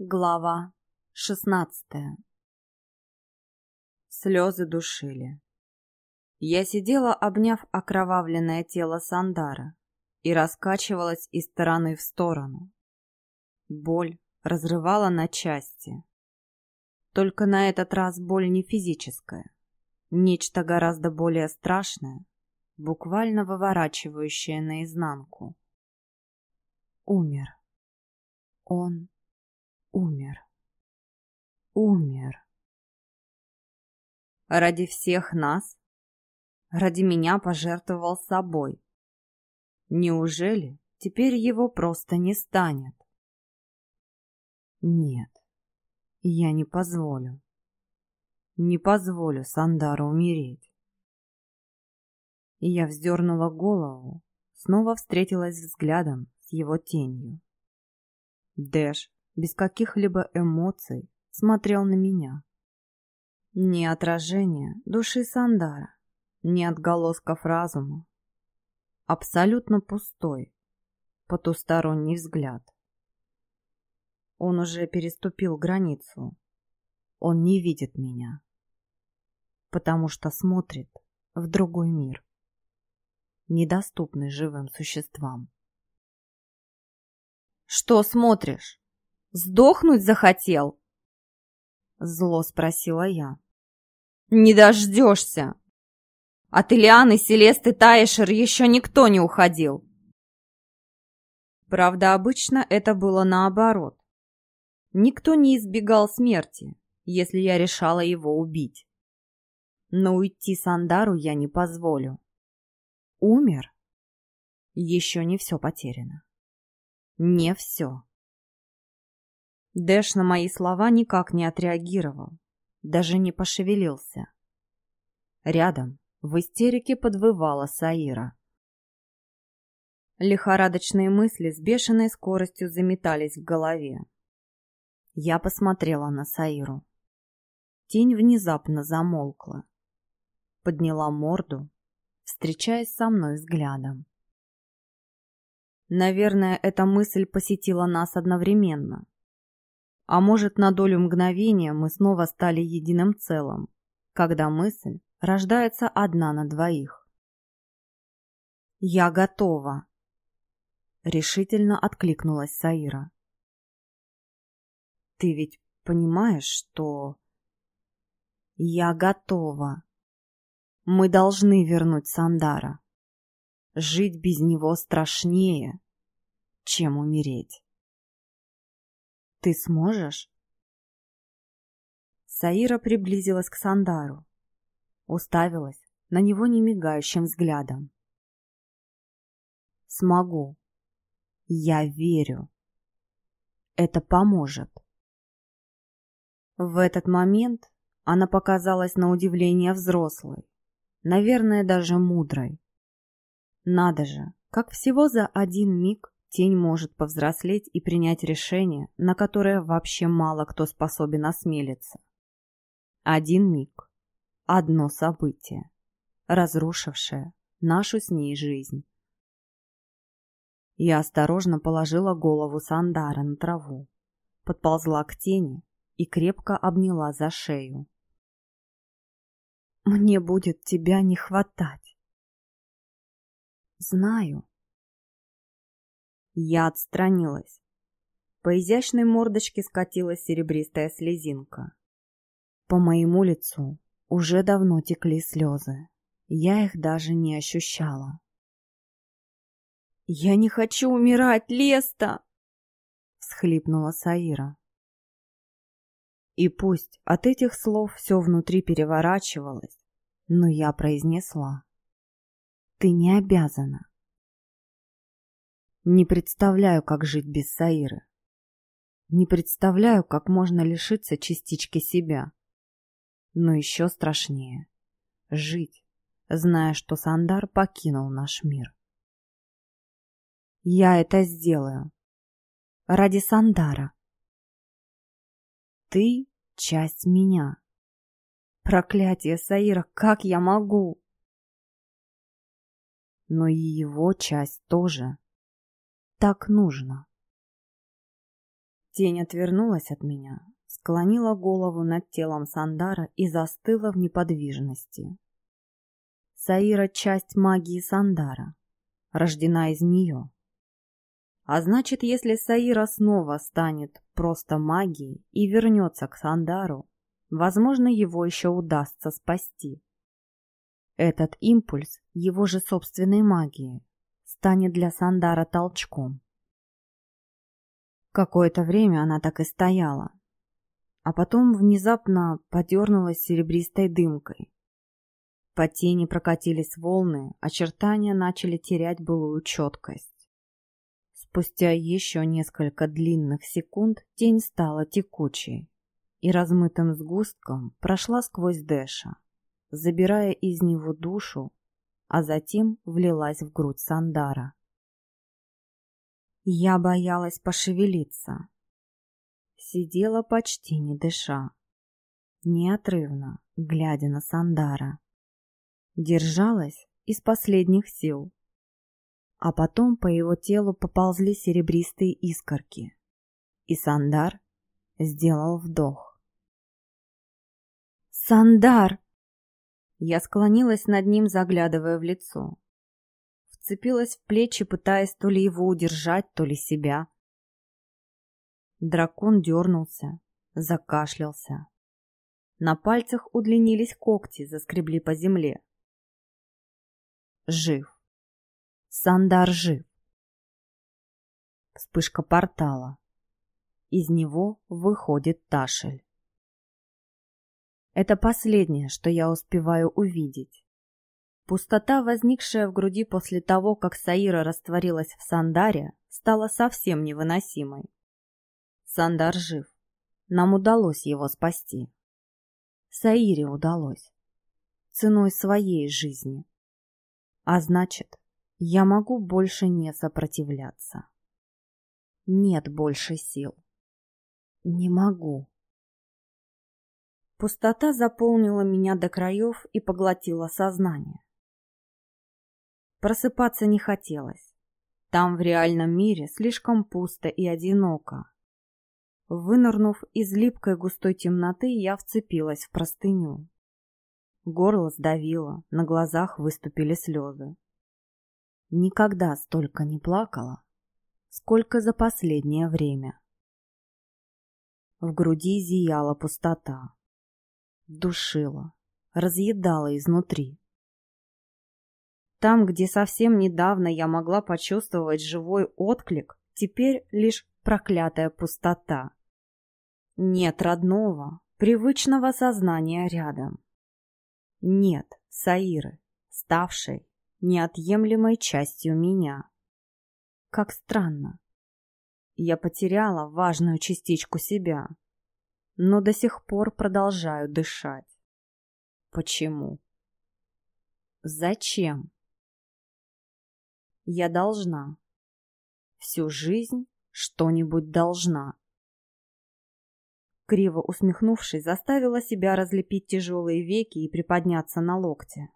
Глава шестнадцатая Слезы душили. Я сидела, обняв окровавленное тело Сандара, и раскачивалась из стороны в сторону. Боль разрывала на части. Только на этот раз боль не физическая. Нечто гораздо более страшное, буквально выворачивающее наизнанку. Умер. Он умер. Умер. Ради всех нас? Ради меня пожертвовал собой. Неужели теперь его просто не станет? Нет, я не позволю. Не позволю Сандару умереть. Я вздернула голову, снова встретилась взглядом с его тенью. Дэш без каких-либо эмоций смотрел на меня. Ни отражения души Сандара, ни отголосков разума. Абсолютно пустой, потусторонний взгляд. Он уже переступил границу. Он не видит меня, потому что смотрит в другой мир, недоступный живым существам. «Что смотришь?» Сдохнуть захотел?» Зло спросила я. «Не дождешься! От Ильяны, Селесты, Таишер еще никто не уходил!» Правда, обычно это было наоборот. Никто не избегал смерти, если я решала его убить. Но уйти Сандару я не позволю. Умер? Еще не все потеряно. Не все. Дэш на мои слова никак не отреагировал, даже не пошевелился. Рядом в истерике подвывала Саира. Лихорадочные мысли с бешеной скоростью заметались в голове. Я посмотрела на Саиру. Тень внезапно замолкла. Подняла морду, встречаясь со мной взглядом. Наверное, эта мысль посетила нас одновременно. А может, на долю мгновения мы снова стали единым целым, когда мысль рождается одна на двоих. «Я готова!» — решительно откликнулась Саира. «Ты ведь понимаешь, что...» «Я готова. Мы должны вернуть Сандара. Жить без него страшнее, чем умереть». Ты сможешь? Саира приблизилась к Сандару, уставилась на него немигающим взглядом. Смогу. Я верю. Это поможет. В этот момент она показалась на удивление взрослой, наверное, даже мудрой. Надо же, как всего за один миг Тень может повзрослеть и принять решение, на которое вообще мало кто способен осмелиться. Один миг, одно событие, разрушившее нашу с ней жизнь. Я осторожно положила голову Сандара на траву, подползла к тени и крепко обняла за шею. «Мне будет тебя не хватать». «Знаю», я отстранилась. По изящной мордочке скатилась серебристая слезинка. По моему лицу уже давно текли слезы. Я их даже не ощущала. «Я не хочу умирать, Леста!» — всхлипнула Саира. И пусть от этих слов все внутри переворачивалось, но я произнесла. «Ты не обязана. Не представляю, как жить без Саиры. Не представляю, как можно лишиться частички себя. Но еще страшнее — жить, зная, что Сандар покинул наш мир. Я это сделаю. Ради Сандара. Ты — часть меня. Проклятие, Саира, как я могу? Но и его часть тоже так нужно. Тень отвернулась от меня, склонила голову над телом Сандара и застыла в неподвижности. Саира — часть магии Сандара, рождена из нее. А значит, если Саира снова станет просто магией и вернется к Сандару, возможно, его еще удастся спасти. Этот импульс его же собственной магии станет для Сандара толчком. Какое-то время она так и стояла, а потом внезапно подернулась серебристой дымкой. По тени прокатились волны, очертания начали терять былую четкость. Спустя еще несколько длинных секунд тень стала текучей и размытым сгустком прошла сквозь Дэша, забирая из него душу, а затем влилась в грудь Сандара. Я боялась пошевелиться. Сидела почти не дыша, неотрывно, глядя на Сандара. Держалась из последних сил. А потом по его телу поползли серебристые искорки. И Сандар сделал вдох. «Сандар!» Я склонилась над ним, заглядывая в лицо вцепилась в плечи, пытаясь то ли его удержать, то ли себя. Дракон дернулся, закашлялся. На пальцах удлинились когти, заскребли по земле. Жив. Сандар жив. Вспышка портала. Из него выходит Ташель. Это последнее, что я успеваю увидеть. Пустота, возникшая в груди после того, как Саира растворилась в Сандаре, стала совсем невыносимой. Сандар жив. Нам удалось его спасти. Саире удалось. Ценой своей жизни. А значит, я могу больше не сопротивляться. Нет больше сил. Не могу. Пустота заполнила меня до краев и поглотила сознание. Просыпаться не хотелось. Там, в реальном мире, слишком пусто и одиноко. Вынырнув из липкой густой темноты, я вцепилась в простыню. Горло сдавило, на глазах выступили слезы. Никогда столько не плакала, сколько за последнее время. В груди зияла пустота. Душила, разъедала изнутри. Там, где совсем недавно я могла почувствовать живой отклик, теперь лишь проклятая пустота. Нет родного, привычного сознания рядом. Нет Саиры, ставшей неотъемлемой частью меня. Как странно. Я потеряла важную частичку себя, но до сих пор продолжаю дышать. Почему? Зачем? Я должна. Всю жизнь что-нибудь должна. Криво усмехнувшись, заставила себя разлепить тяжелые веки и приподняться на локте.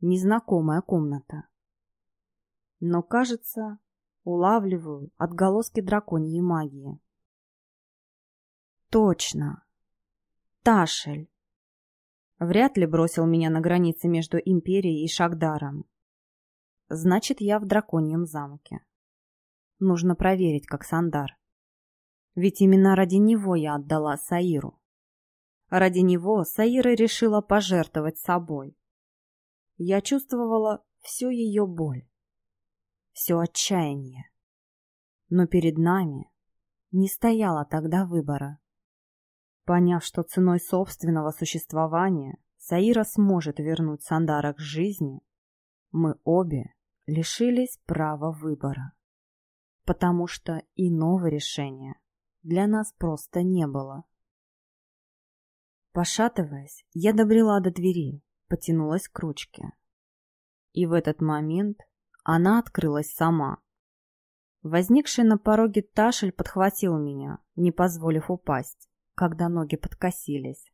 Незнакомая комната. Но, кажется, улавливаю отголоски драконьей магии. Точно. Ташель. Вряд ли бросил меня на границе между Империей и Шагдаром. Значит, я в драконьем замке. Нужно проверить, как Сандар. Ведь именно ради него я отдала Саиру. Ради него Саира решила пожертвовать собой. Я чувствовала всю ее боль, все отчаяние. Но перед нами не стояло тогда выбора. Поняв, что ценой собственного существования Саира сможет вернуть Сандара к жизни, мы обе лишились права выбора, потому что иного решения для нас просто не было. Пошатываясь, я добрела до двери, потянулась к ручке. И в этот момент она открылась сама. Возникший на пороге Ташель подхватил меня, не позволив упасть, когда ноги подкосились.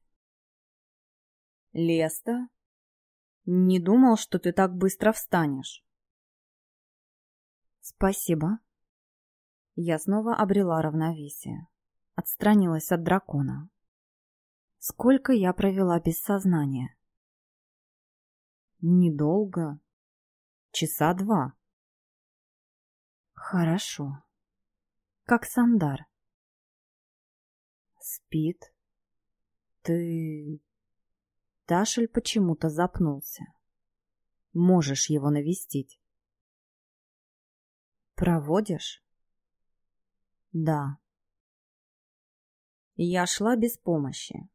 «Леста, не думал, что ты так быстро встанешь». «Спасибо». Я снова обрела равновесие. Отстранилась от дракона. Сколько я провела без сознания? Недолго. Часа два. Хорошо. Как Сандар. Спит. Ты... Ташель почему-то запнулся. Можешь его навестить. Проводишь? Да. Я шла без помощи.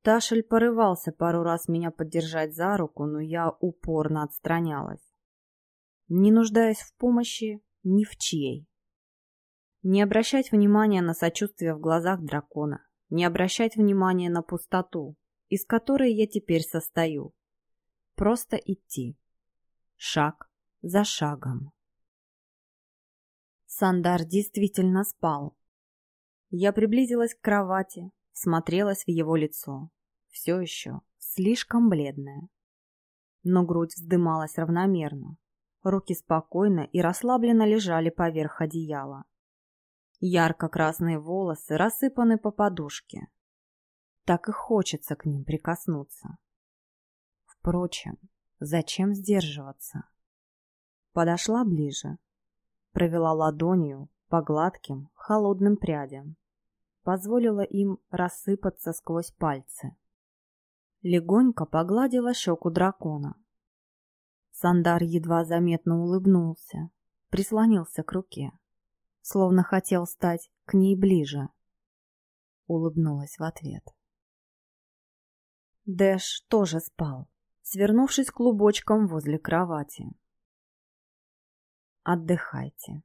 Ташель порывался пару раз меня поддержать за руку, но я упорно отстранялась. Не нуждаясь в помощи ни в чьей. Не обращать внимания на сочувствие в глазах дракона, не обращать внимания на пустоту, из которой я теперь состою. Просто идти. Шаг за шагом. Сандар действительно спал. Я приблизилась к кровати, смотрелась в его лицо. Все еще слишком бледное. Но грудь вздымалась равномерно. Руки спокойно и расслабленно лежали поверх одеяла. Ярко-красные волосы рассыпаны по подушке. Так и хочется к ним прикоснуться. Впрочем, зачем сдерживаться? Подошла ближе, провела ладонью по гладким, холодным прядям, позволила им рассыпаться сквозь пальцы. Легонько погладила щеку дракона. Сандар едва заметно улыбнулся, прислонился к руке, словно хотел стать к ней ближе. Улыбнулась в ответ. Дэш тоже спал, свернувшись клубочком возле кровати. Отдыхайте.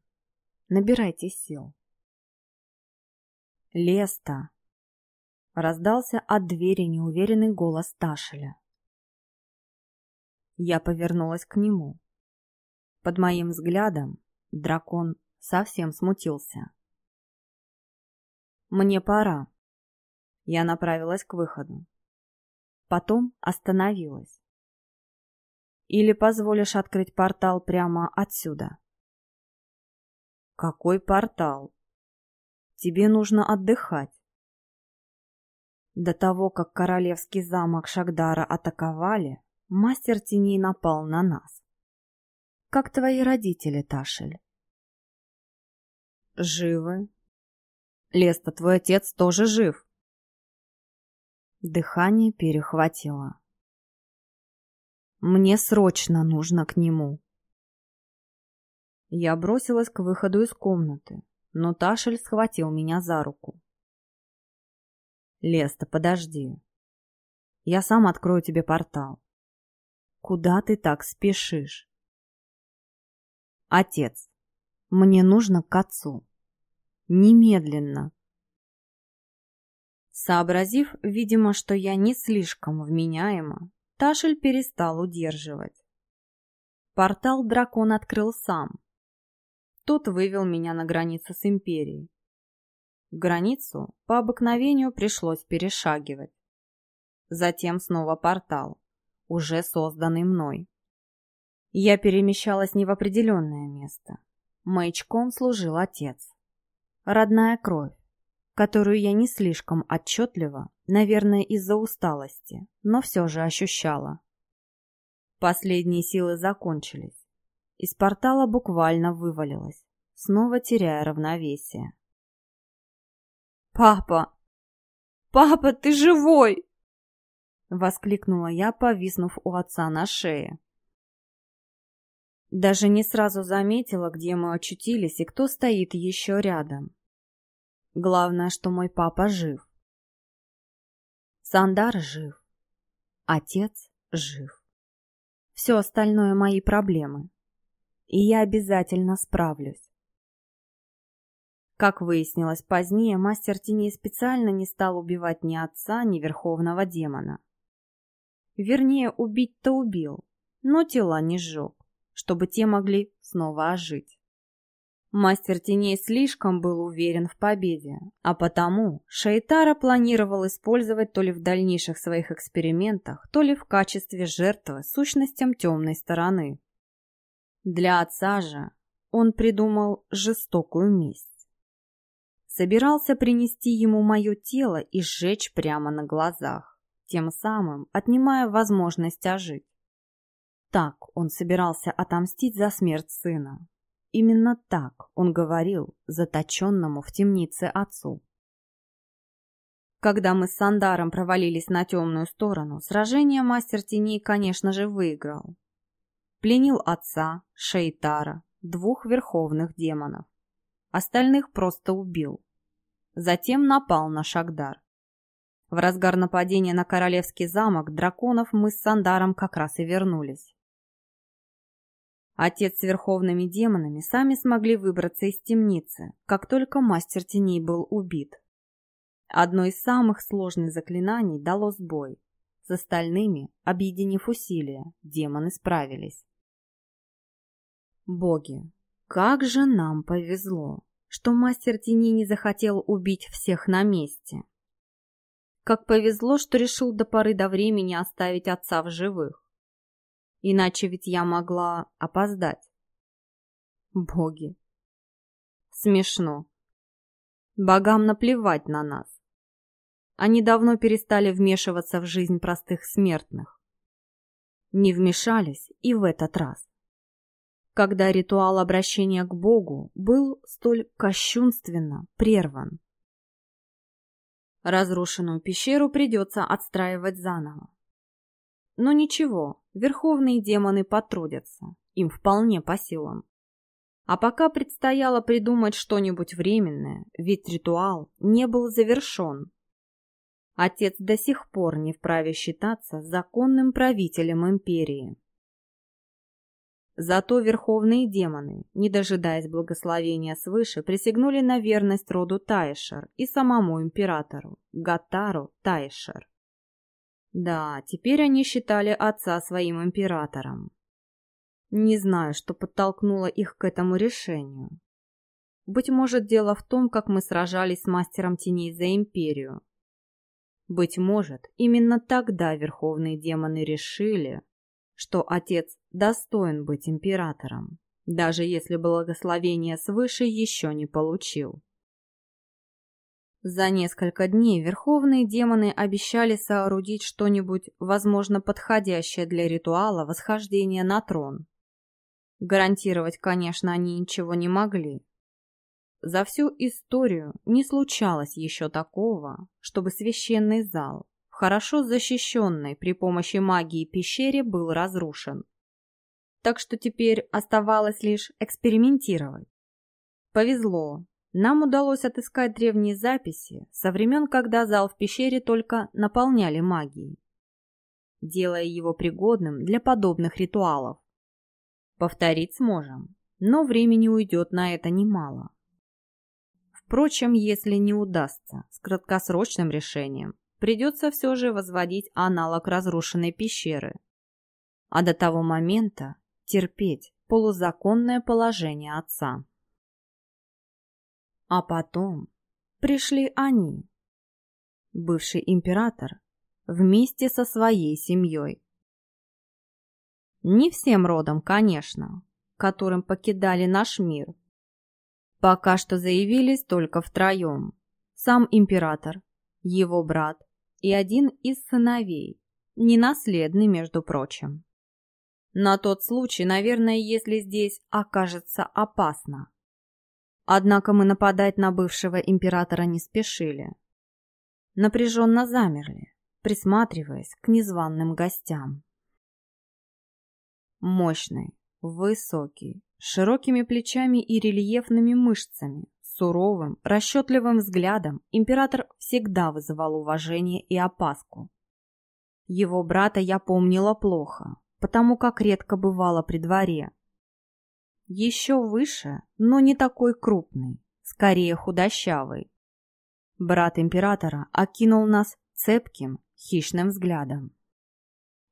Набирайте сил. Леста. Раздался от двери неуверенный голос Ташеля. Я повернулась к нему. Под моим взглядом дракон совсем смутился. «Мне пора». Я направилась к выходу. Потом остановилась. «Или позволишь открыть портал прямо отсюда?» Какой портал? Тебе нужно отдыхать. До того, как королевский замок Шагдара атаковали, мастер теней напал на нас. Как твои родители, Ташель? Живы. Леста, твой отец тоже жив. Дыхание перехватило. Мне срочно нужно к нему. Я бросилась к выходу из комнаты, но Ташель схватил меня за руку. «Леста, подожди. Я сам открою тебе портал. Куда ты так спешишь?» «Отец, мне нужно к отцу. Немедленно!» Сообразив, видимо, что я не слишком вменяема, Ташель перестал удерживать. Портал дракон открыл сам, тот вывел меня на границу с империей. Границу по обыкновению пришлось перешагивать. Затем снова портал, уже созданный мной. Я перемещалась не в определенное место. Маячком служил отец. Родная кровь, которую я не слишком отчетливо, наверное, из-за усталости, но все же ощущала. Последние силы закончились. Из портала буквально вывалилась, снова теряя равновесие. «Папа! Папа, ты живой!» Воскликнула я, повиснув у отца на шее. Даже не сразу заметила, где мы очутились и кто стоит еще рядом. Главное, что мой папа жив. Сандар жив. Отец жив. Все остальное мои проблемы и я обязательно справлюсь. Как выяснилось позднее, мастер теней специально не стал убивать ни отца, ни верховного демона. Вернее, убить-то убил, но тела не сжег, чтобы те могли снова ожить. Мастер теней слишком был уверен в победе, а потому Шайтара планировал использовать то ли в дальнейших своих экспериментах, то ли в качестве жертвы сущностям темной стороны. Для отца же он придумал жестокую месть. Собирался принести ему мое тело и сжечь прямо на глазах, тем самым отнимая возможность ожить. Так он собирался отомстить за смерть сына. Именно так он говорил заточенному в темнице отцу. Когда мы с Сандаром провалились на темную сторону, сражение мастер теней, конечно же, выиграл. Пленил отца, Шейтара, двух верховных демонов. Остальных просто убил. Затем напал на Шагдар. В разгар нападения на королевский замок драконов мы с Сандаром как раз и вернулись. Отец с верховными демонами сами смогли выбраться из темницы, как только мастер теней был убит. Одно из самых сложных заклинаний дало сбой. С остальными, объединив усилия, демоны справились. Боги, как же нам повезло, что мастер тени не захотел убить всех на месте. Как повезло, что решил до поры до времени оставить отца в живых. Иначе ведь я могла опоздать. Боги. Смешно. Богам наплевать на нас. Они давно перестали вмешиваться в жизнь простых смертных. Не вмешались и в этот раз. Когда ритуал обращения к Богу был столь кощунственно прерван. Разрушенную пещеру придется отстраивать заново. Но ничего, верховные демоны потрудятся, им вполне по силам. А пока предстояло придумать что-нибудь временное, ведь ритуал не был завершен. Отец до сих пор не вправе считаться законным правителем империи. Зато верховные демоны, не дожидаясь благословения свыше, присягнули на верность роду Тайшер и самому императору, Гатару Тайшер. Да, теперь они считали отца своим императором. Не знаю, что подтолкнуло их к этому решению. Быть может, дело в том, как мы сражались с мастером теней за империю. Быть может, именно тогда верховные демоны решили, что отец достоин быть императором, даже если благословение свыше еще не получил. За несколько дней верховные демоны обещали соорудить что-нибудь, возможно, подходящее для ритуала восхождения на трон. Гарантировать, конечно, они ничего не могли, за всю историю не случалось еще такого, чтобы священный зал, хорошо защищенный при помощи магии пещере, был разрушен. Так что теперь оставалось лишь экспериментировать. Повезло. Нам удалось отыскать древние записи со времен, когда зал в пещере только наполняли магией, делая его пригодным для подобных ритуалов. Повторить сможем, но времени уйдет на это немало. Впрочем, если не удастся с краткосрочным решением, придется все же возводить аналог разрушенной пещеры. А до того момента терпеть полузаконное положение отца. А потом пришли они, бывший император, вместе со своей семьей. Не всем родом, конечно, которым покидали наш мир – Пока что заявились только втроем. Сам император, его брат и один из сыновей, ненаследный, между прочим. На тот случай, наверное, если здесь окажется опасно. Однако мы нападать на бывшего императора не спешили. Напряженно замерли, присматриваясь к незваным гостям. Мощный, высокий, широкими плечами и рельефными мышцами, суровым, расчетливым взглядом император всегда вызывал уважение и опаску. Его брата я помнила плохо, потому как редко бывала при дворе. Еще выше, но не такой крупный, скорее худощавый. Брат императора окинул нас цепким, хищным взглядом.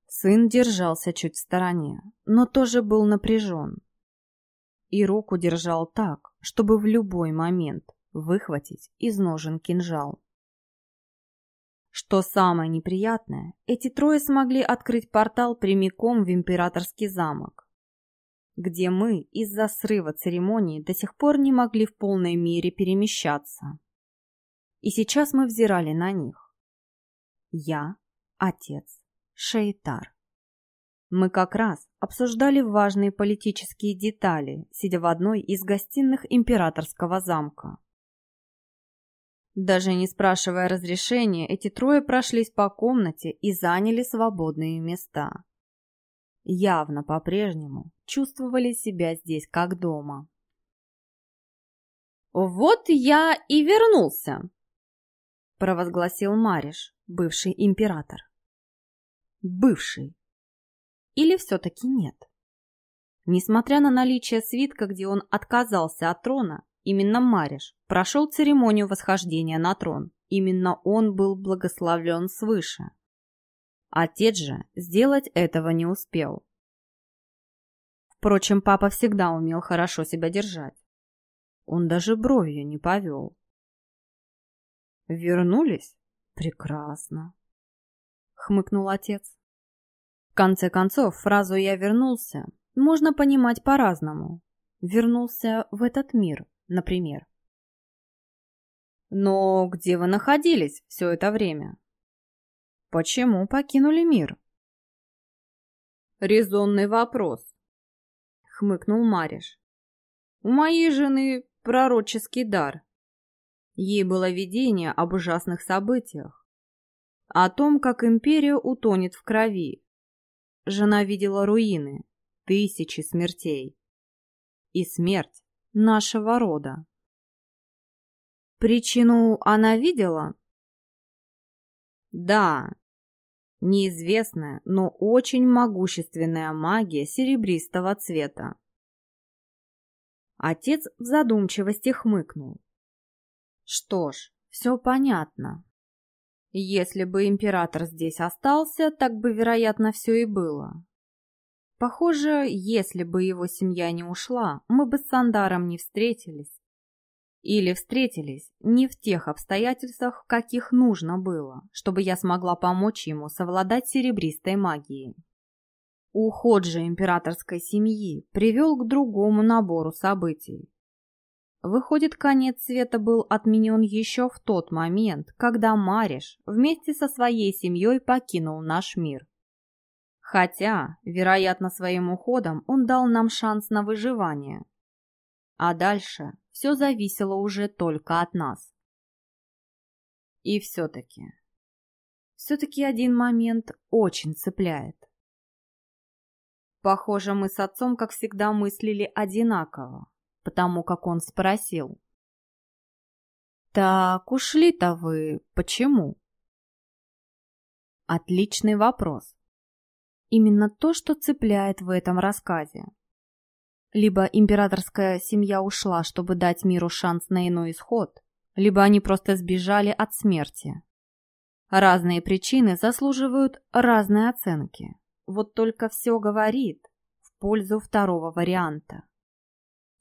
Сын держался чуть в стороне, но тоже был напряжен, и руку держал так, чтобы в любой момент выхватить из ножен кинжал. Что самое неприятное, эти трое смогли открыть портал прямиком в императорский замок. Где мы из-за срыва церемонии до сих пор не могли в полной мере перемещаться. И сейчас мы взирали на них. Я, отец, Шейтар. Мы как раз обсуждали важные политические детали, сидя в одной из гостиных императорского замка. Даже не спрашивая разрешения, эти трое прошлись по комнате и заняли свободные места. Явно по-прежнему чувствовали себя здесь как дома. «Вот я и вернулся!» – провозгласил Мариш, бывший император. «Бывший. Или все-таки нет?» Несмотря на наличие свитка, где он отказался от трона, именно Мариш прошел церемонию восхождения на трон. Именно он был благословлен свыше. Отец же сделать этого не успел. Впрочем, папа всегда умел хорошо себя держать. Он даже бровью не повел. «Вернулись? Прекрасно!» — хмыкнул отец. В конце концов, фразу «я вернулся» можно понимать по-разному. Вернулся в этот мир, например. Но где вы находились все это время? Почему покинули мир? Резонный вопрос, хмыкнул Мариш. У моей жены пророческий дар. Ей было видение об ужасных событиях, о том, как империя утонет в крови. Жена видела руины, тысячи смертей. И смерть нашего рода. Причину она видела? Да. Неизвестная, но очень могущественная магия серебристого цвета. Отец в задумчивости хмыкнул. Что ж, все понятно. Если бы император здесь остался, так бы, вероятно, все и было. Похоже, если бы его семья не ушла, мы бы с Сандаром не встретились. Или встретились не в тех обстоятельствах, в каких нужно было, чтобы я смогла помочь ему совладать серебристой магией. Уход же императорской семьи привел к другому набору событий. Выходит, конец света был отменен еще в тот момент, когда Мариш вместе со своей семьей покинул наш мир. Хотя, вероятно, своим уходом он дал нам шанс на выживание. А дальше все зависело уже только от нас. И все-таки, все-таки один момент очень цепляет. Похоже, мы с отцом, как всегда, мыслили одинаково, потому как он спросил. «Так, ушли-то вы почему?» Отличный вопрос. Именно то, что цепляет в этом рассказе. Либо императорская семья ушла, чтобы дать миру шанс на иной исход, либо они просто сбежали от смерти. Разные причины заслуживают разной оценки. Вот только все говорит в пользу второго варианта.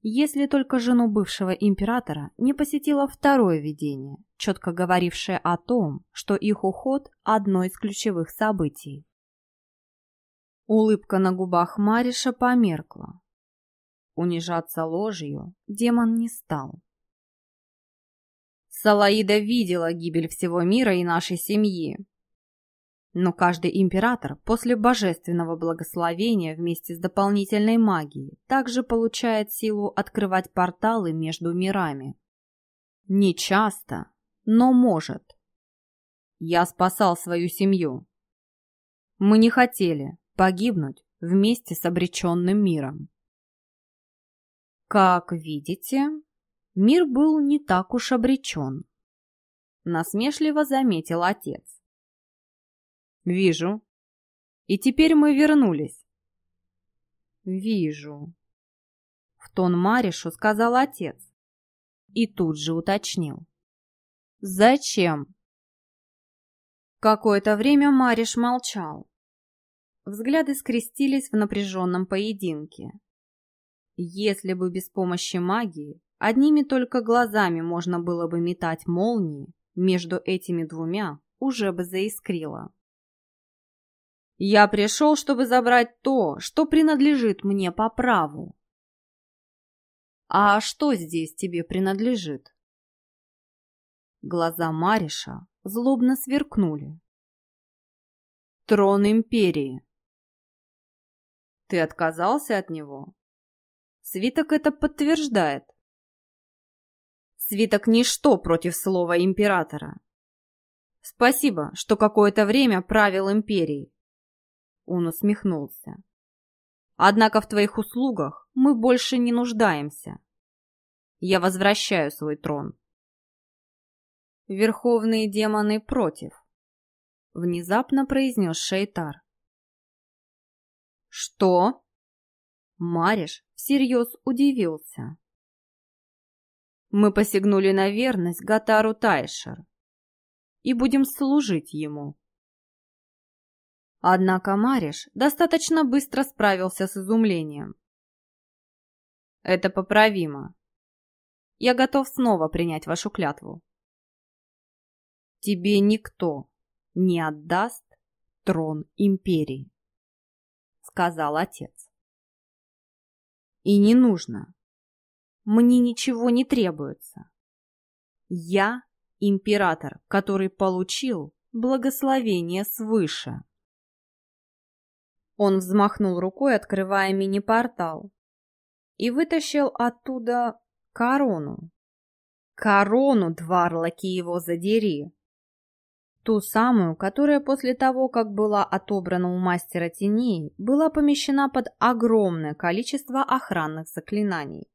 Если только жену бывшего императора не посетило второе видение, четко говорившее о том, что их уход – одно из ключевых событий. Улыбка на губах Мариша померкла. Унижаться ложью демон не стал. Салаида видела гибель всего мира и нашей семьи. Но каждый император после божественного благословения вместе с дополнительной магией также получает силу открывать порталы между мирами. Не часто, но может. Я спасал свою семью. Мы не хотели, погибнуть вместе с обреченным миром. Как видите, мир был не так уж обречен. Насмешливо заметил отец. Вижу. И теперь мы вернулись. Вижу. В тон Маришу сказал отец. И тут же уточнил. Зачем? Какое-то время Мариш молчал, Взгляды скрестились в напряженном поединке. Если бы без помощи магии одними только глазами можно было бы метать молнии, между этими двумя уже бы заискрило. Я пришел, чтобы забрать то, что принадлежит мне по праву. А что здесь тебе принадлежит? Глаза Мариша злобно сверкнули. Трон империи. Ты отказался от него? Свиток это подтверждает. Свиток ничто против слова императора. Спасибо, что какое-то время правил империей. Он усмехнулся. Однако в твоих услугах мы больше не нуждаемся. Я возвращаю свой трон. Верховные демоны против, внезапно произнес Шейтар. Что? Мариш всерьез удивился. Мы посягнули на верность Гатару Тайшер и будем служить ему. Однако Мариш достаточно быстро справился с изумлением. Это поправимо. Я готов снова принять вашу клятву. Тебе никто не отдаст трон империи, сказал отец. И не нужно. Мне ничего не требуется. Я император, который получил благословение свыше. Он взмахнул рукой, открывая мини-портал, и вытащил оттуда корону. Корону, Дварлоки его задери! Ту самую, которая после того, как была отобрана у мастера теней, была помещена под огромное количество охранных заклинаний.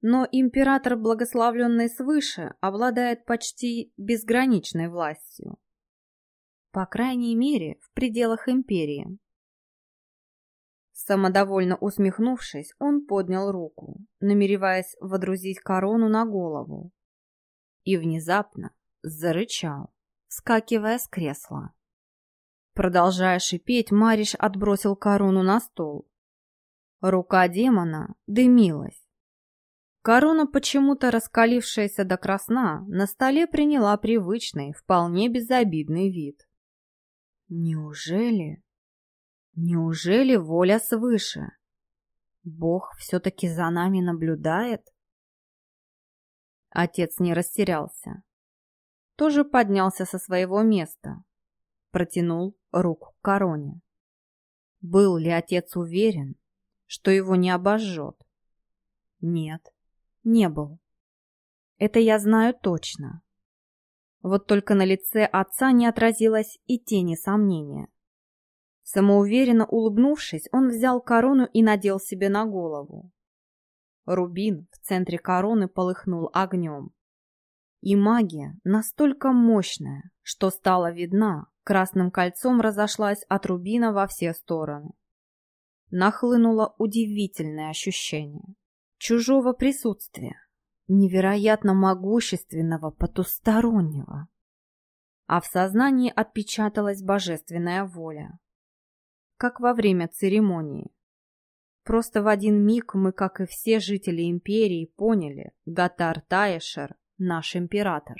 Но император, благословленный свыше, обладает почти безграничной властью. По крайней мере, в пределах империи. Самодовольно усмехнувшись, он поднял руку, намереваясь водрузить корону на голову. И внезапно зарычал вскакивая с кресла. Продолжая шипеть, Мариш отбросил корону на стол. Рука демона дымилась. Корона, почему-то раскалившаяся до красна, на столе приняла привычный, вполне безобидный вид. Неужели? Неужели воля свыше? Бог все-таки за нами наблюдает? Отец не растерялся тоже поднялся со своего места, протянул руку к короне. Был ли отец уверен, что его не обожжет? Нет, не был. Это я знаю точно. Вот только на лице отца не отразилось и тени сомнения. Самоуверенно улыбнувшись, он взял корону и надел себе на голову. Рубин в центре короны полыхнул огнем. И магия настолько мощная, что стала видна, красным кольцом разошлась от рубина во все стороны. Нахлынуло удивительное ощущение чужого присутствия, невероятно могущественного потустороннего. А в сознании отпечаталась божественная воля. Как во время церемонии. Просто в один миг мы, как и все жители империи, поняли, Гатар Таешер наш император.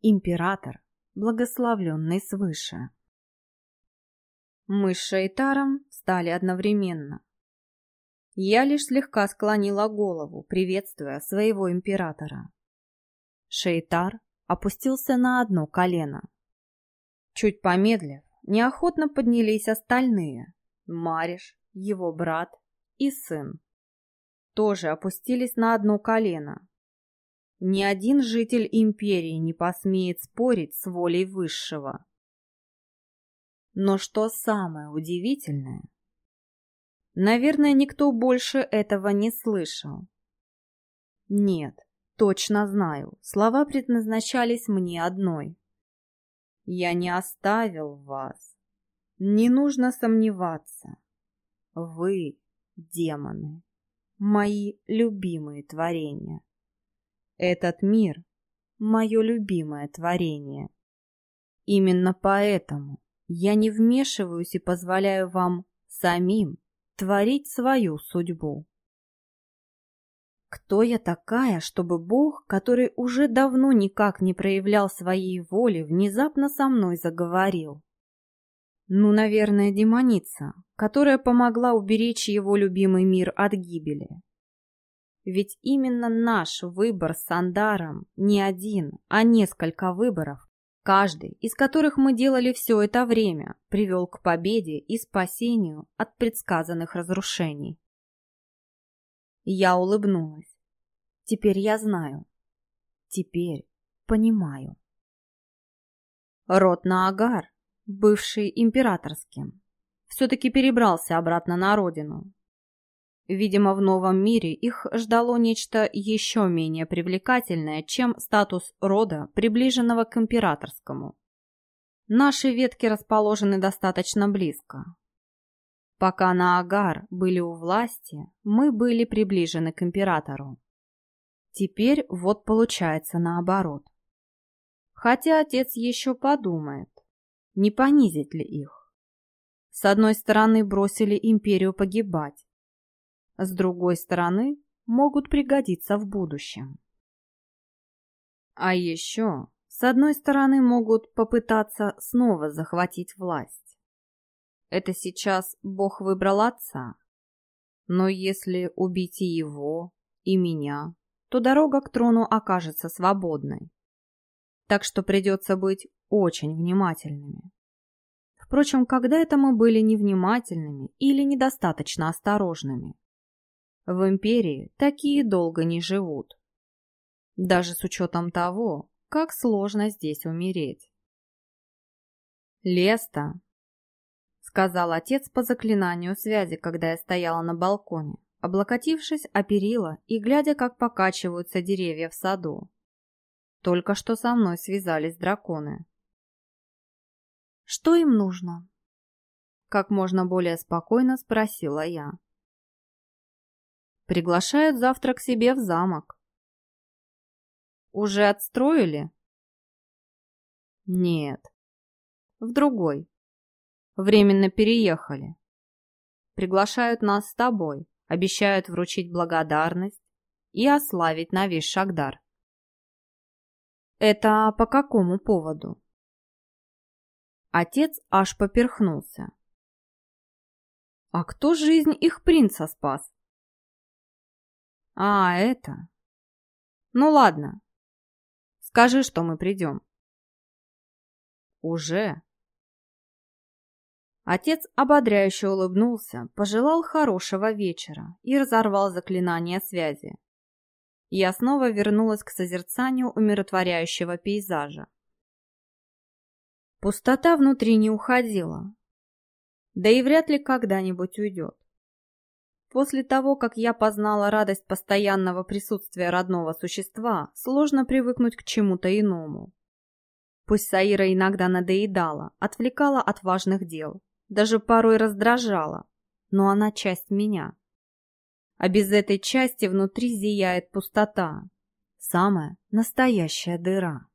Император, благословленный свыше. Мы с Шейтаром стали одновременно. Я лишь слегка склонила голову, приветствуя своего императора. Шейтар опустился на одно колено. Чуть помедлив, неохотно поднялись остальные. Мариш, его брат и сын. Тоже опустились на одно колено, ни один житель империи не посмеет спорить с волей высшего. Но что самое удивительное, наверное, никто больше этого не слышал. Нет, точно знаю, слова предназначались мне одной. Я не оставил вас. Не нужно сомневаться. Вы, демоны, мои любимые творения. Этот мир — мое любимое творение. Именно поэтому я не вмешиваюсь и позволяю вам самим творить свою судьбу. Кто я такая, чтобы Бог, который уже давно никак не проявлял своей воли, внезапно со мной заговорил? Ну, наверное, демоница, которая помогла уберечь его любимый мир от гибели. Ведь именно наш выбор с Андаром не один, а несколько выборов, каждый из которых мы делали все это время, привел к победе и спасению от предсказанных разрушений. Я улыбнулась. Теперь я знаю. Теперь понимаю. Род Наагар, бывший императорским, все-таки перебрался обратно на родину, Видимо, в новом мире их ждало нечто еще менее привлекательное, чем статус рода, приближенного к императорскому. Наши ветки расположены достаточно близко. Пока на Агар были у власти, мы были приближены к императору. Теперь вот получается наоборот. Хотя отец еще подумает, не понизить ли их. С одной стороны бросили империю погибать, с другой стороны, могут пригодиться в будущем. А еще, с одной стороны, могут попытаться снова захватить власть. Это сейчас Бог выбрал отца. Но если убить и его, и меня, то дорога к трону окажется свободной. Так что придется быть очень внимательными. Впрочем, когда это мы были невнимательными или недостаточно осторожными? В империи такие долго не живут. Даже с учетом того, как сложно здесь умереть. «Леста», — сказал отец по заклинанию связи, когда я стояла на балконе, облокотившись о перила и глядя, как покачиваются деревья в саду. Только что со мной связались драконы. «Что им нужно?» Как можно более спокойно спросила я. Приглашают завтра к себе в замок. Уже отстроили? Нет. В другой. Временно переехали. Приглашают нас с тобой, обещают вручить благодарность и ославить на весь Шагдар. Это по какому поводу? Отец аж поперхнулся. А кто жизнь их принца спас? А, это... Ну ладно. Скажи, что мы придем. Уже? Отец ободряюще улыбнулся, пожелал хорошего вечера и разорвал заклинание связи. Я снова вернулась к созерцанию умиротворяющего пейзажа. Пустота внутри не уходила, да и вряд ли когда-нибудь уйдет. После того, как я познала радость постоянного присутствия родного существа, сложно привыкнуть к чему-то иному. Пусть Саира иногда надоедала, отвлекала от важных дел, даже порой раздражала, но она часть меня. А без этой части внутри зияет пустота, самая настоящая дыра.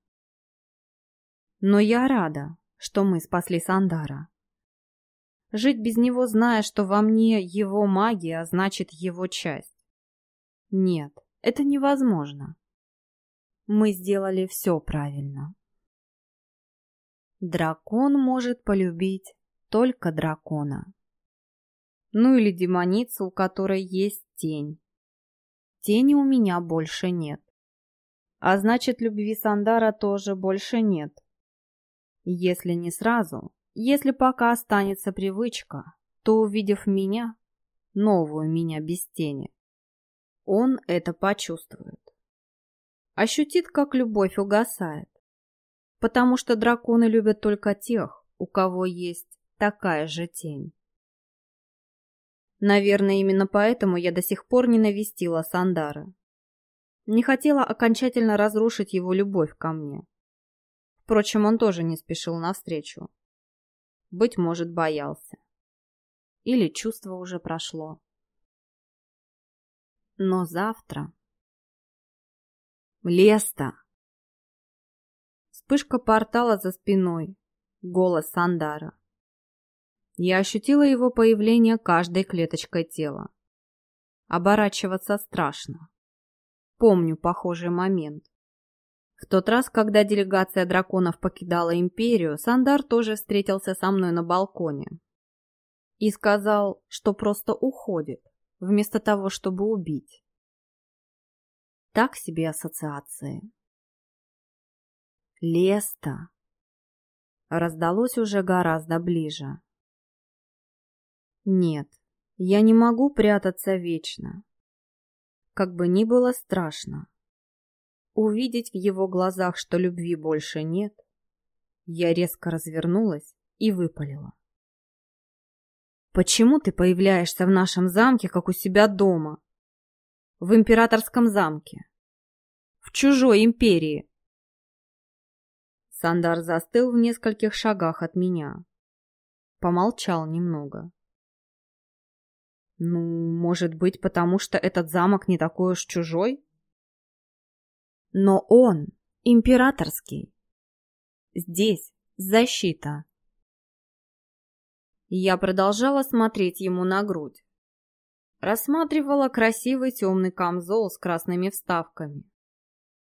Но я рада, что мы спасли Сандара. Жить без него, зная, что во мне его магия, а значит его часть. Нет, это невозможно. Мы сделали все правильно. Дракон может полюбить только дракона. Ну или демоницу, у которой есть тень. Тени у меня больше нет. А значит, любви Сандара тоже больше нет. Если не сразу, если пока останется привычка, то, увидев меня, новую меня без тени, он это почувствует. Ощутит, как любовь угасает. Потому что драконы любят только тех, у кого есть такая же тень. Наверное, именно поэтому я до сих пор не навестила Сандара. Не хотела окончательно разрушить его любовь ко мне. Впрочем, он тоже не спешил навстречу. Быть может, боялся. Или чувство уже прошло. Но завтра... Леста! Вспышка портала за спиной. Голос Сандара. Я ощутила его появление каждой клеточкой тела. Оборачиваться страшно. Помню похожий момент. В тот раз, когда делегация драконов покидала империю, Сандар тоже встретился со мной на балконе и сказал, что просто уходит, вместо того, чтобы убить. Так себе ассоциации. Леста раздалось уже гораздо ближе. Нет, я не могу прятаться вечно. Как бы ни было страшно. Увидеть в его глазах, что любви больше нет, я резко развернулась и выпалила. «Почему ты появляешься в нашем замке, как у себя дома? В императорском замке? В чужой империи?» Сандар застыл в нескольких шагах от меня. Помолчал немного. «Ну, может быть, потому что этот замок не такой уж чужой?» Но он императорский. Здесь защита. Я продолжала смотреть ему на грудь. Рассматривала красивый темный камзол с красными вставками.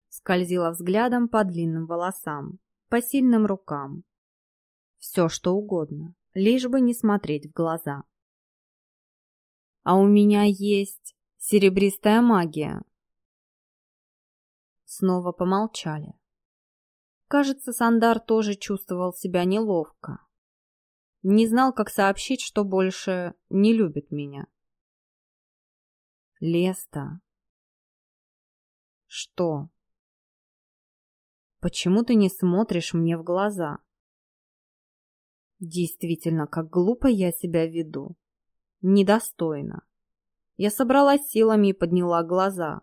Скользила взглядом по длинным волосам, по сильным рукам. Все, что угодно, лишь бы не смотреть в глаза. А у меня есть серебристая магия, Снова помолчали. Кажется, Сандар тоже чувствовал себя неловко. Не знал, как сообщить, что больше не любит меня. Леста. Что? Почему ты не смотришь мне в глаза? Действительно, как глупо я себя веду. Недостойно. Я собралась силами и подняла глаза.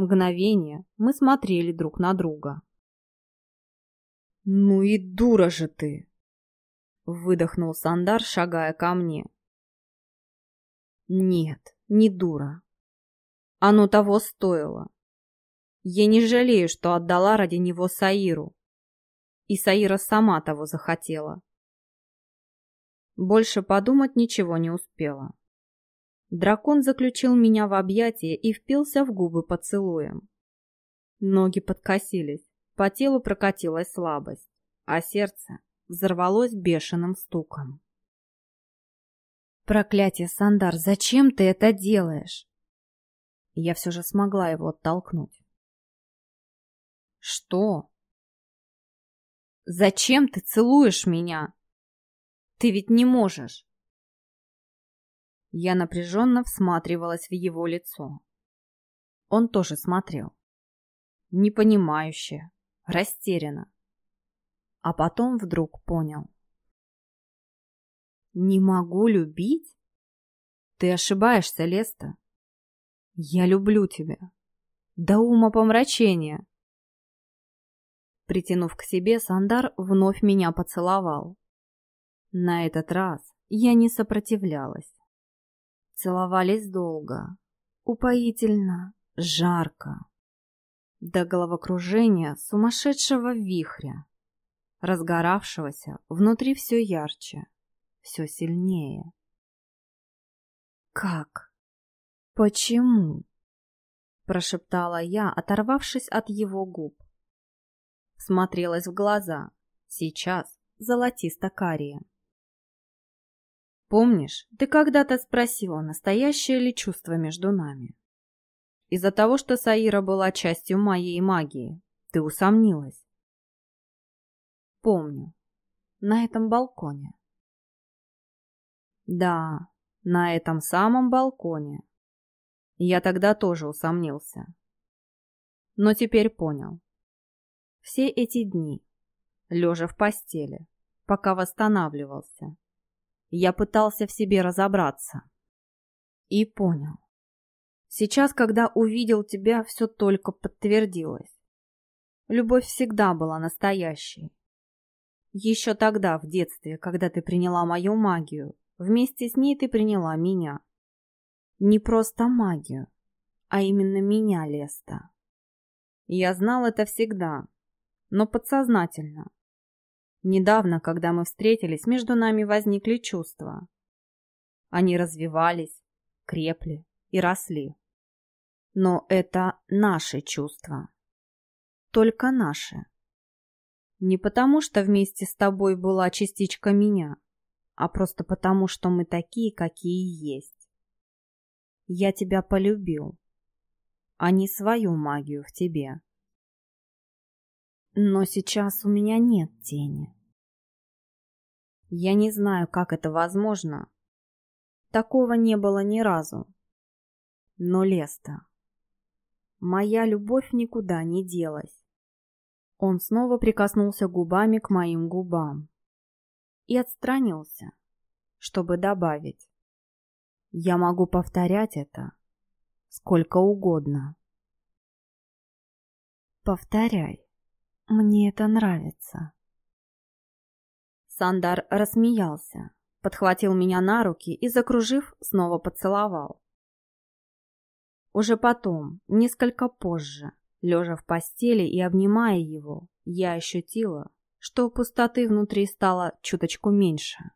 Мгновение мы смотрели друг на друга. «Ну и дура же ты!» — выдохнул Сандар, шагая ко мне. «Нет, не дура. Оно того стоило. Я не жалею, что отдала ради него Саиру. И Саира сама того захотела. Больше подумать ничего не успела. Дракон заключил меня в объятия и впился в губы поцелуем. Ноги подкосились, по телу прокатилась слабость, а сердце взорвалось бешеным стуком. «Проклятие, Сандар, зачем ты это делаешь?» Я все же смогла его оттолкнуть. «Что?» «Зачем ты целуешь меня? Ты ведь не можешь!» Я напряженно всматривалась в его лицо. Он тоже смотрел. Непонимающе, растерянно. А потом вдруг понял. «Не могу любить? Ты ошибаешься, Леста. Я люблю тебя. До ума помрачения». Притянув к себе, Сандар вновь меня поцеловал. На этот раз я не сопротивлялась. Целовались долго, упоительно, жарко. До головокружения сумасшедшего вихря, разгоравшегося внутри все ярче, все сильнее. «Как? Почему?» – прошептала я, оторвавшись от его губ. Смотрелась в глаза, сейчас золотисто-карие. Помнишь, ты когда-то спросила, настоящее ли чувство между нами? Из-за того, что Саира была частью моей магии, ты усомнилась. Помню. На этом балконе. Да, на этом самом балконе. Я тогда тоже усомнился. Но теперь понял. Все эти дни, лежа в постели, пока восстанавливался, я пытался в себе разобраться. И понял. Сейчас, когда увидел тебя, все только подтвердилось. Любовь всегда была настоящей. Еще тогда, в детстве, когда ты приняла мою магию, вместе с ней ты приняла меня. Не просто магию, а именно меня, Леста. Я знал это всегда, но подсознательно. Недавно, когда мы встретились, между нами возникли чувства. Они развивались, крепли и росли. Но это наши чувства. только наши. Не потому, что вместе с тобой была частичка меня, а просто потому, что мы такие, какие есть. Я тебя полюбил, а не свою магию в тебе. Но сейчас у меня нет тени. Я не знаю, как это возможно. Такого не было ни разу. Но Леста... Моя любовь никуда не делась. Он снова прикоснулся губами к моим губам и отстранился, чтобы добавить. Я могу повторять это сколько угодно. Повторяй. Мне это нравится. Сандар рассмеялся, подхватил меня на руки и, закружив, снова поцеловал. Уже потом, несколько позже, лежа в постели и обнимая его, я ощутила, что пустоты внутри стало чуточку меньше.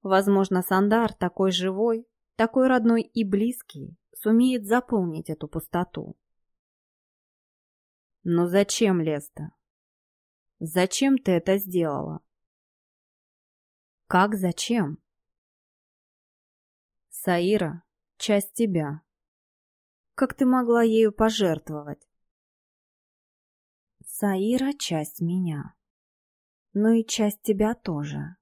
Возможно, Сандар такой живой, такой родной и близкий, сумеет заполнить эту пустоту. Но зачем, Леста? Зачем ты это сделала? Как зачем? Саира — часть тебя. Как ты могла ею пожертвовать? Саира — часть меня. Но и часть тебя тоже.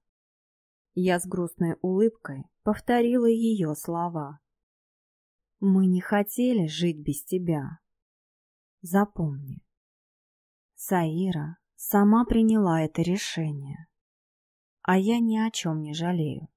Я с грустной улыбкой повторила ее слова. Мы не хотели жить без тебя. Запомни. Саира сама приняла это решение. А я ни о чем не жалею.